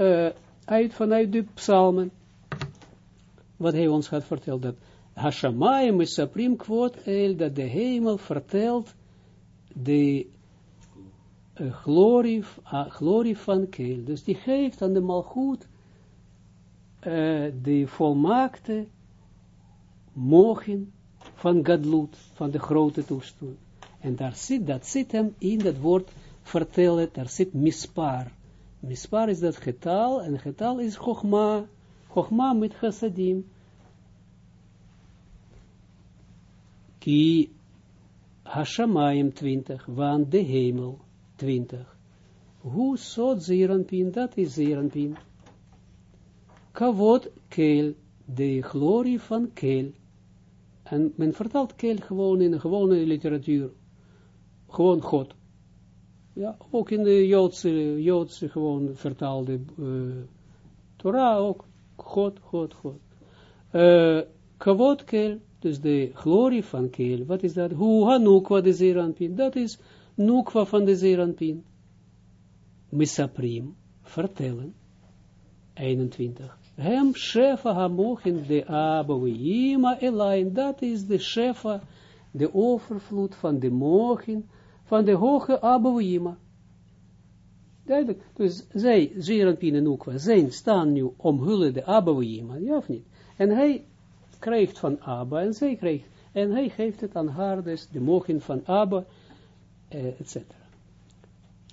uh, uit, vanuit de psalmen, wat hij ons gaat vertellen, dat Hashamayim is supreme quote el, dat de hemel vertelt de glorie, uh, glorie van Keel. Dus die geeft aan de malgoed uh, de volmaakte mogen van Gadlut, van de grote toestand. En daar zit, dat zit hem in dat woord vertellen, daar zit mispar. Mispar is dat getal, en getal is chogma, chogma met chassadim. Ki Hashamayim 20, want de hemel 20. Hoe zot Zeranpin, dat is Zeranpin. Kavod keel, de glorie van keel. En men vertaalt keel gewoon in de gewone literatuur. Gewoon God. Ja, ook in de Joodse, Joodse gewoon vertaalde uh, Torah ook. God, God, God. Uh, kavod keel, dus de glorie van Keel, wat is dat? Hoe Hanukwa de Zeranpin, dat is Nukwa van de Zeranpin. Misaprim, vertellen, 21. Hem shefa hamochin de abouima elain, dat is de shefa, de overvloed van de mochin, van de hoge abouima. Duidelijk, dus zij, Zeranpin en Nukwa, zijn staan nu omhullen de abouima, ja of niet? En hij krijgt van Abba en zij krijgt, en hij geeft het aan haar, dus de mogen van Abba, etc.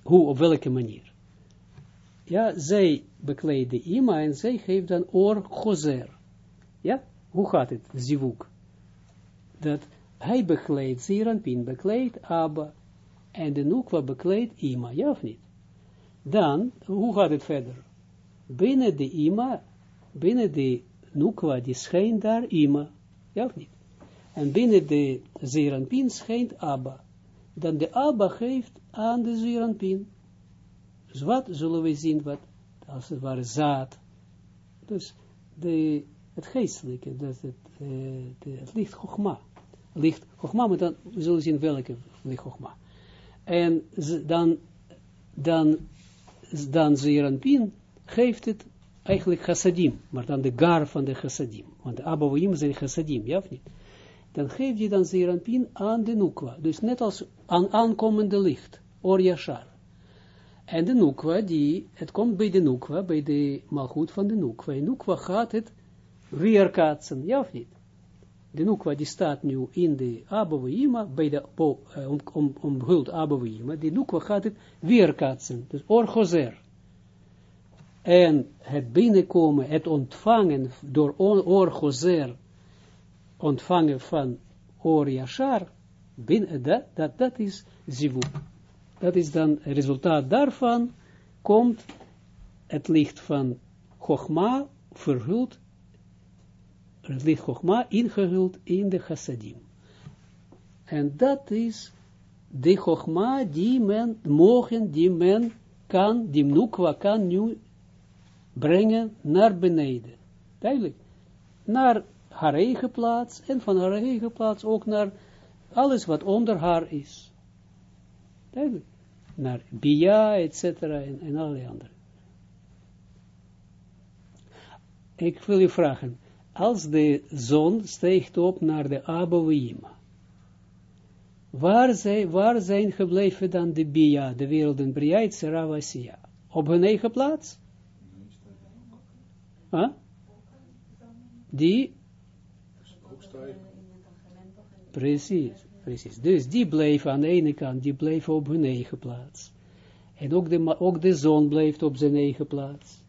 Hoe, op welke manier? Ja, zij bekleedt de ima en zij geeft dan oor gozer. Ja, hoe gaat het, zivuk? Dat hij bekleedt, Zeranpin bekleedt Abba, en de Nukwa bekleedt ima, ja of niet? Dan, hoe gaat het verder? Binnen de ima, binnen de Nukwa, die schijnt daar Ima, ja of niet? En binnen de Zeranpin schijnt Abba. Dan de Abba geeft aan de Zeranpin. Dus wat zullen we zien, wat, als het ware zaad. Dus de, het geestelijke, dat het, uh, de, het licht Chogma. Licht Chogma, maar dan we zullen zien welke licht Chogma. En dan, dan, dan Zeranpin geeft het eigenlijk chassadim, maar dan de gar van de chassadim. Want de abouim zijn chassadim, ja of niet? Dan geef je dan zeranpin aan de nukwa. Dus net als aan aankomende licht, or yashar. En de nukwa, die, het komt bij de nukwa, bij de malgoed van de nukwa. En nukwa gaat het weerkaatsen, ja of niet? De nukwa die staat nu in de abouima, bij de uh, om, om, omhuld abouima, de nukwa gaat het weerkaatsen. Dus or gozer en het binnenkomen, het ontvangen door oor ontvangen van oor yashar, dat, dat, dat is zivu. Dat is dan het resultaat daarvan, komt het licht van Chogma verhuld, het licht Chogma ingehuld in de chassadim. En dat is de Chogma die men, mogen, die men kan, die nukwa kan nu brengen naar beneden. Duidelijk. Naar haar eigen plaats en van haar eigen plaats ook naar alles wat onder haar is. Duidelijk. Naar Bia, et cetera, en, en alle andere. Ik wil je vragen, als de zon steegt op naar de Abouima. Waar, zij, waar zijn gebleven dan de Bia, de werelden Briait, Seravasia? Op hun eigen plaats? Huh? Die? Precies, precies. Dus die bleven aan de ene kant, die bleven op hun eigen plaats. En ook de, ook de zon bleef op zijn eigen plaats.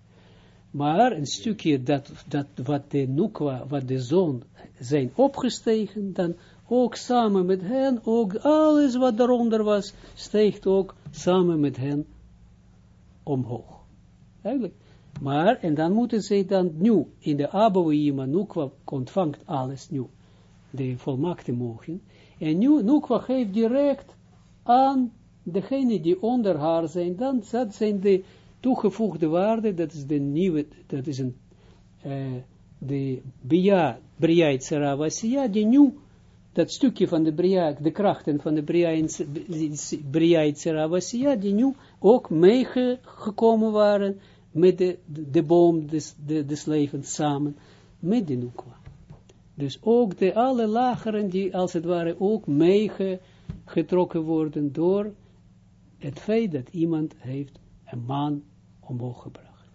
Maar een stukje dat, dat wat de Nukwa, wat de zon zijn opgestegen, dan ook samen met hen, ook alles wat daaronder was, steegt ook samen met hen omhoog. Eigenlijk. Maar, en dan moeten ze dan nu, in de Abouima, Nukwa ontvangt alles nu, de volmaakte mogen, en nu, Nukwa geeft direct aan degene die onder haar zijn, dan dat zijn de toegevoegde waarde, dat is de nieuwe, dat is een, uh, de Bia, Bria Tsaravasiya, die nu, dat stukje van de Bria, de krachten van de Bria Tsaravasiya, die nu ook meegekomen waren met de, de, boom des, de, des levens samen, met de Nukwa. Dus ook de alle lageren die als het ware ook meegetrokken worden door het feit dat iemand heeft een man omhoog gebracht.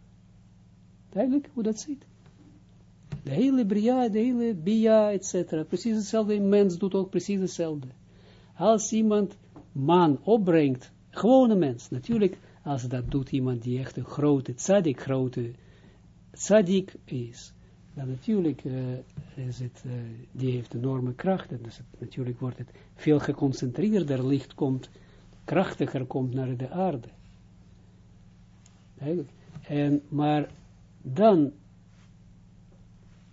Duidelijk hoe dat zit. De hele bria, de hele bia, etc. Precies hetzelfde. Een mens doet ook precies hetzelfde. Als iemand man opbrengt, gewone mens, natuurlijk, als dat doet iemand die echt een grote tzaddik, grote tzaddik is, dan natuurlijk uh, is het, uh, die heeft enorme kracht, en dus natuurlijk wordt het veel geconcentreerder, licht komt, krachtiger komt naar de aarde. En, maar dan,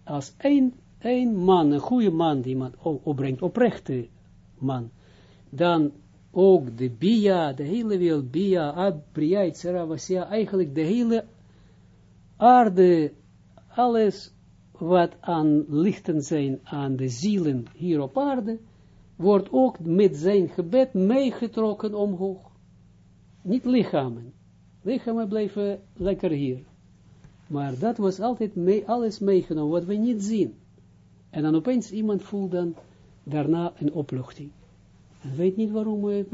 als één, één man, een goede man, die man opbrengt, oprechte man, dan ook de Bia, de hele wereld, Bia, Abria, ja eigenlijk de hele aarde, alles wat aan lichten zijn aan de zielen hier op aarde, wordt ook met zijn gebed meegetrokken omhoog. Niet lichamen, lichamen blijven lekker hier. Maar dat was altijd mee, alles meegenomen, wat we niet zien. En dan opeens iemand voelt dan daarna een opluchting. En weet niet waarom.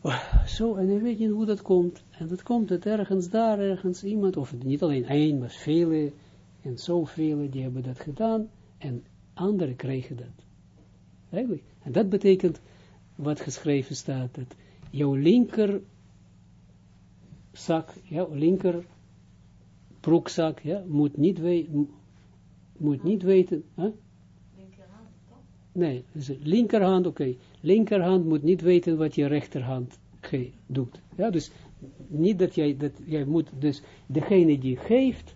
Oh, zo, en hij weet niet hoe dat komt. En dat komt dat ergens daar, ergens iemand, of niet alleen één, maar vele, en zoveel, die hebben dat gedaan. En anderen kregen dat. Eigenlijk. En dat betekent, wat geschreven staat, dat jouw linker zak, ja, linker broekzak, ja, moet niet, we moet niet weten, hè? Linkerhand, toch? Nee, dus linkerhand, oké, linkerhand moet niet weten wat je rechterhand doet. Ja, dus niet dat jij, dat jij moet, dus degene die geeft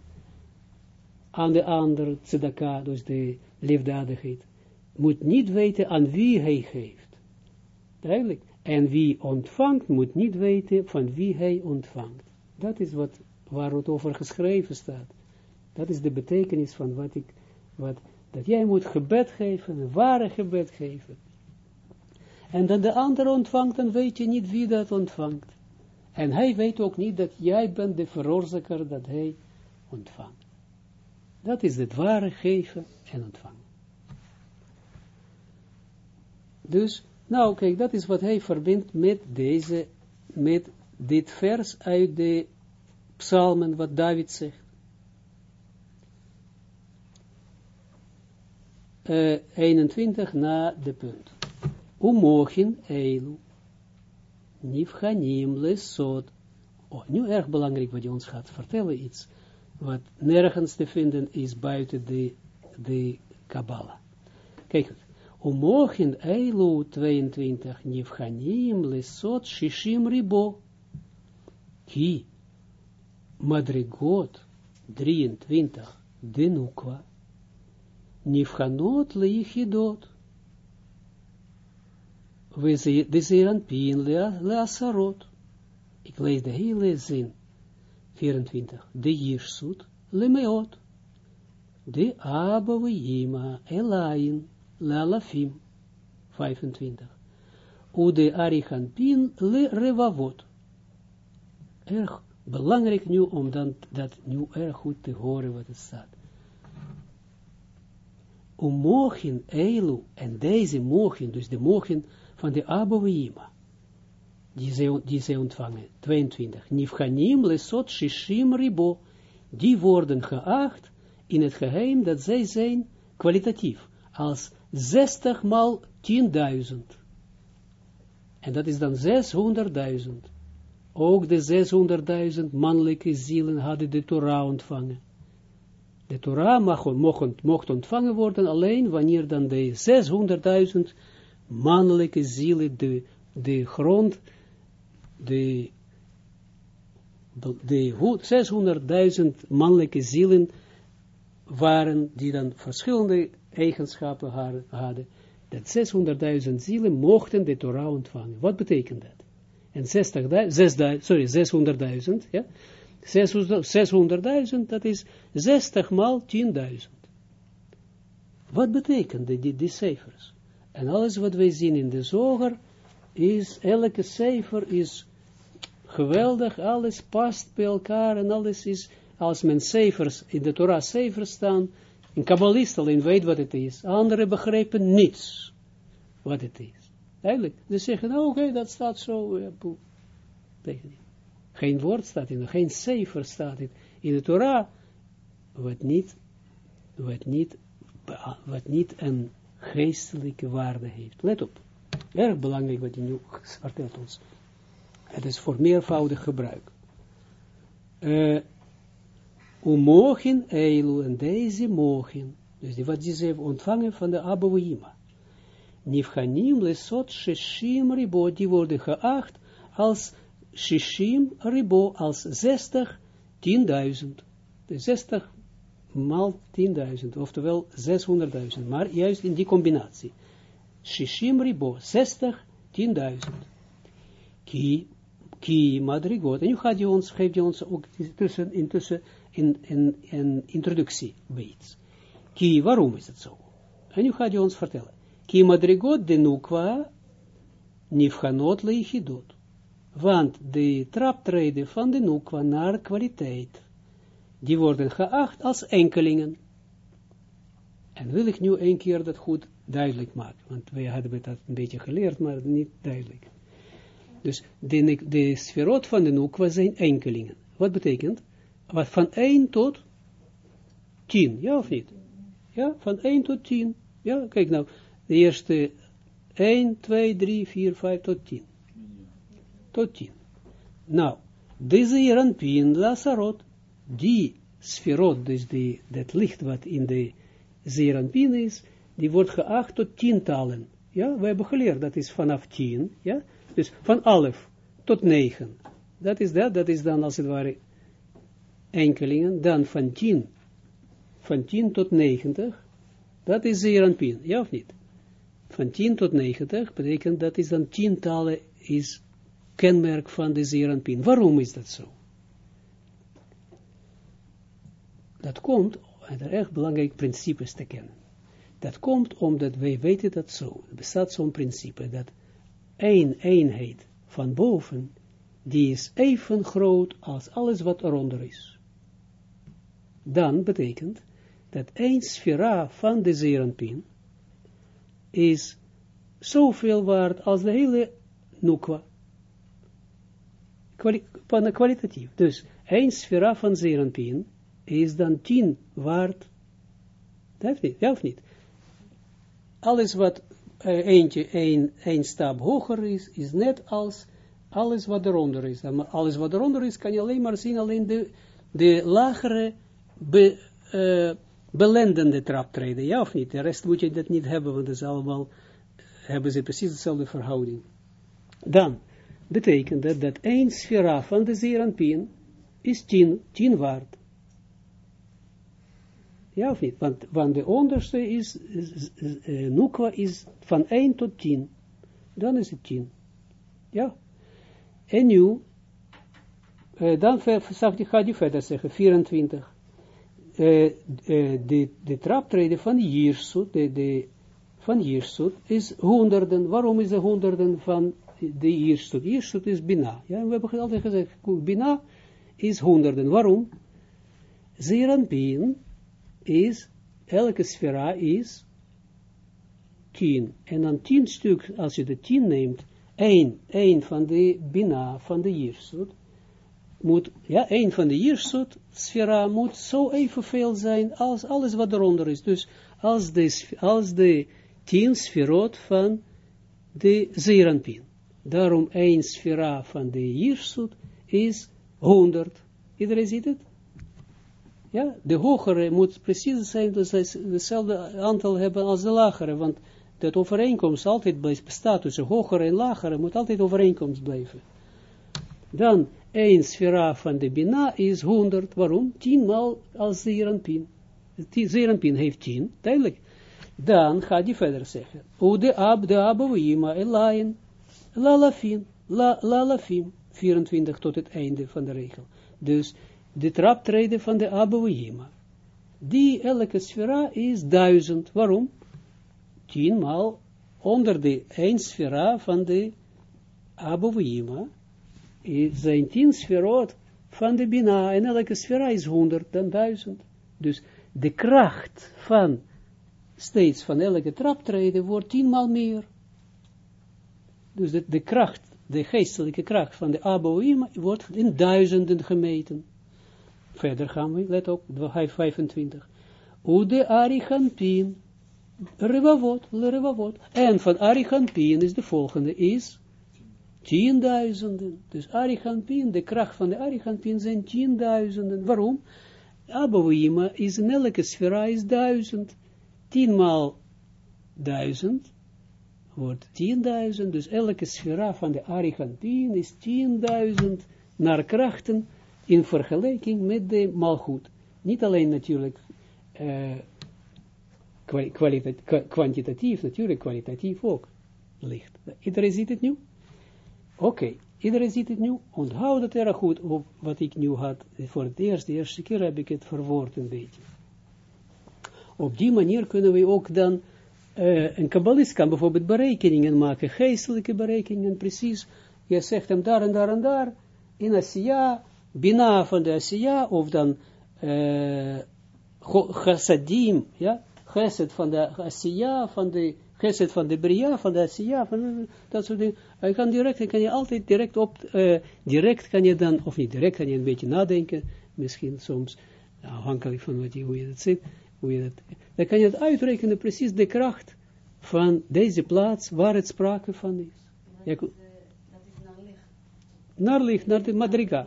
aan de ander, tzedaka, dus de liefdadigheid, moet niet weten aan wie hij geeft. Duidelijk. En wie ontvangt, moet niet weten van wie hij ontvangt. Dat is wat, waar het over geschreven staat. Dat is de betekenis van wat ik, wat, dat jij moet gebed geven, een ware gebed geven. En dat de ander ontvangt, dan weet je niet wie dat ontvangt. En hij weet ook niet dat jij bent de veroorzaker dat hij ontvangt. Dat is het ware geven en ontvangen. Dus nou, kijk, dat is wat hij verbindt met deze, met dit vers uit de psalmen, wat David zegt. Uh, 21 na de punt. Umochin eilu. Nifchanim lesot. Oh, nu erg belangrijk wat hij ons gaat vertellen, iets wat nergens te vinden is buiten de, de Kabbalah. Kijk, Umochin Eilu 22 Nivchanim Lesot Shishim Ribo. Ki Madrigot 23 Denukwa. Nivchanot Leichidot de Zeranpien Leasarot. Ik lees de hele zin 24 De Jirsut Lemeot De Abavima Elain Lalafim, 25. Ude Arichanpin le revavot. Erg belangrijk nu om dan, dat nu erg goed te horen wat het staat. om mogen Elu, en deze mogen, dus de mogen van de Abouima, die zij, die ontvangen, 22, Nifchanim lesot shishim ribo, die worden geacht in het geheim dat zij zijn kwalitatief, als 60 maal 10.000. En dat is dan 600.000. Ook de 600.000 mannelijke zielen hadden de Torah ontvangen. De Torah mocht, mocht ontvangen worden alleen wanneer dan de 600.000 mannelijke zielen de grond, de, de 600.000 mannelijke zielen waren, die dan verschillende eigenschappen hadden, dat 600.000 zielen mochten de Torah ontvangen. Wat betekent dat? En 60.000, sorry, 600.000, ja, 600.000, dat is 60 maal 10.000. Wat betekenen die, die cijfers? En alles wat wij zien in de zoger, is, elke cijfer is geweldig, alles past bij elkaar en alles is, als men cijfers, in de Torah cijfers staan, in Kabbalist alleen weet wat het is, anderen begrijpen niets wat het is. Eigenlijk, ze zeggen, nou oké, dat staat zo, ja, geen woord staat in, geen cijfer staat in, in de Torah, wat niet, wat niet, wat niet een geestelijke waarde heeft. Let op. Erg belangrijk wat hij nu vertelt ons. Het is voor meervoudig gebruik. Uh, mogen eilu, en deze mogen, dus die, wat ze ontvangen van de Abouima. Nifhanim lesot sheshim ribo, die worden geacht als shishim ribo, als 60, 10.000. De 60 maal 10.000, oftewel 600.000, maar juist in die combinatie. Shishim ribo, 60, 10.000. Ki, ki madrigot. En nu gaat je ons, geeft je ons ook tussen, intussen in, in, in introductie bij iets. Ki, waarom is het zo? En nu gaat je ons vertellen. Ki madrigot de nukwa nifhanot leichidot. Want de traptreden van de nukwa naar kwaliteit die worden geacht als enkelingen. En wil ik nu een keer dat goed duidelijk maken, want wij hadden dat een beetje geleerd, maar niet duidelijk. Dus de, de sferot van de Nukwa zijn enkelingen. Wat betekent? Wat van 1 tot 10, ja of niet? Ja, van 1 tot 10. Ja, kijk nou, de eerste 1, 2, 3, 4, 5 tot 10. Tot 10. Nou, deze Iranpien, Lasarot, die sferot, dus die, dat licht wat in de zeeranpien is, die wordt geacht tot tientallen. Ja, we hebben geleerd, dat is vanaf tien, ja, dus van elf tot negen. Dat is dat, dat is dan als het ware enkelingen, dan van tien, van tien tot negentig, dat is zeeranpien, ja of niet? Van tien tot negentig betekent dat is dan tientallen is kenmerk van de zeeranpien. Waarom is dat zo? Dat komt, en er echt belangrijk principes te kennen. Dat komt omdat wij weten dat zo, er bestaat zo'n principe, dat één eenheid van boven, die is even groot als alles wat eronder is. Dan betekent dat één sfera van de zerenpin is zoveel waard als de hele nukwa. Kwali kwalitatief. Dus één sfera van zerenpin is dan tien waard. Dat niet, ja of niet? Alles wat uh, eentje, een, een stap hoger is, is net als alles wat eronder is. Alles wat eronder is, kan je alleen maar zien, alleen de, de lagere, be, uh, belendende traptreden, ja of niet? De rest moet je dat niet hebben, want dat allemaal, hebben ze precies dezelfde verhouding. Dan betekent dat dat één sfera van de zeeranpien is tien, tien waard. Ja of niet? Want, want de onderste is, is, is uh, Nukwa is van 1 tot 10. Dan is het 10. Ja. En nu, uh, dan gaat hij verder zeggen, 24. Uh, uh, de, de traptreden van Jirsut, de, de, van Jirsut is honderden. Waarom is er honderden van de Jirsut? Jirsut is Bina. Ja, we hebben altijd gezegd, Bina is honderden. Waarom? Zeranpien is, elke sfera is tien, en dan tien stuk, als je de tien neemt, één, één van de bina, van de jirsut, moet, ja, één van de jirsut, sfera, moet zo evenveel zijn als alles wat eronder is. Dus als de, als de tien sferot van de zeeranpin. Daarom één sfera van de jirsut is 100. Iedereen ziet het? Ja, de hogere moet precies zijn, dus hetzelfde aantal hebben als de lagere, want dat overeenkomst altijd bestaat tussen hogere en lagere, moet altijd overeenkomst blijven. Dan, één sfera van de Bina is 100, waarom? 10 maal als Zeranpin. Zeranpin heeft 10, duidelijk. Dan gaat hij verder zeggen, de ab, de abouima, elayin, lalafin, la, lalafim, 24 tot het einde van de regel. Dus, de traptreden van de abouima. Die elke sfera is duizend. Waarom? tienmaal onder de één sfera van de Abouima, zijn tien sferot van de Bina, en elke sfera is honderd, dan duizend. Dus de kracht van, steeds van elke traptreden wordt tienmaal meer. Dus de, de kracht, de geestelijke kracht van de Abouima wordt in duizenden gemeten. Verder gaan we, let op, 25. Ude Arichampin, Revavot, Revavot. En van Arichampin is de volgende, is tienduizenden. Dus Arichampin, de kracht van de Arichampin zijn tienduizenden. Waarom? Abouima is in elke sfera is duizend. Tienmaal duizend wordt tienduizend. Dus elke sfera van de Arichampin is tienduizend naar krachten in vergelijking met de malgoed. Niet alleen natuurlijk uh, kwantitatief, natuurlijk kwalitatief ook ligt. Iedereen ziet het nu? Oké, iedereen ziet het nu? Onthoud het erg goed op wat ik nu had. Voor het eerst, de eerste keer heb ik het verwoord een beetje. Op die manier kunnen we ook dan, uh, een kabbalist kan bijvoorbeeld berekeningen maken, geestelijke berekeningen, precies. Je zegt hem daar en daar en daar, in Asiya, Bina van de Asiya, of dan uh, Chassadim, ja, Geset van de Asiya, van de Geset van de Bria, van de Asiya, van dat soort dingen. Hij kan direct, kan je altijd direct op, uh, direct kan je dan, of niet direct, kan je een beetje nadenken, misschien soms, afhankelijk van wat je, hoe je dat ziet, hoe je dat, dan kan je het uitrekenen, precies de kracht van deze plaats, waar het sprake van is. Ja, dat is naar licht. Naar licht, naar de madriga.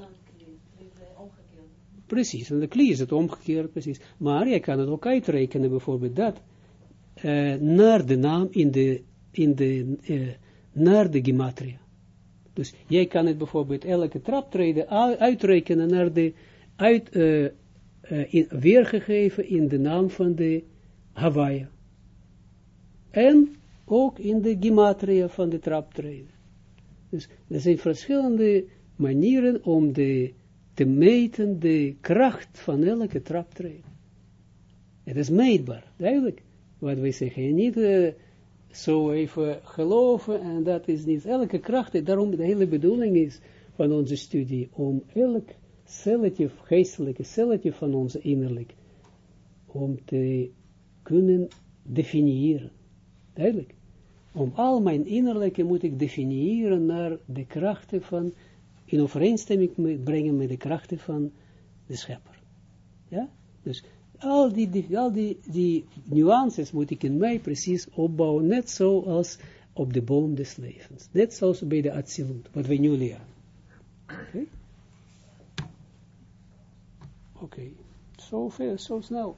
Precies, en de klie is het omgekeerd, precies. Maar je kan het ook uitrekenen, bijvoorbeeld dat, uh, naar de naam in de, in de, uh, naar de gematria. Dus jij kan het bijvoorbeeld elke traptreden uitrekenen naar de, uit, in, weergegeven in de naam van de Hawaii. En ook in de gematria van de traptreden. Dus er zijn verschillende manieren om de te meten de kracht van elke traptreden. Het is meetbaar, duidelijk. Wat wij zeggen, niet uh, zo even geloven, en dat is niet elke kracht, daarom de hele bedoeling is van onze studie, om elk celletje, geestelijke celletje van onze innerlijk, om te kunnen definiëren. Duidelijk. Om al mijn innerlijke moet ik definiëren naar de krachten van in overeenstemming brengen met de krachten van de schepper. Ja? Dus al die, al die, die nuances moet ik in mij precies opbouwen, net zoals op de boom des levens. Net zoals bij de Atsilut, wat we nu leren. Oké? Oké, zo, zo snel.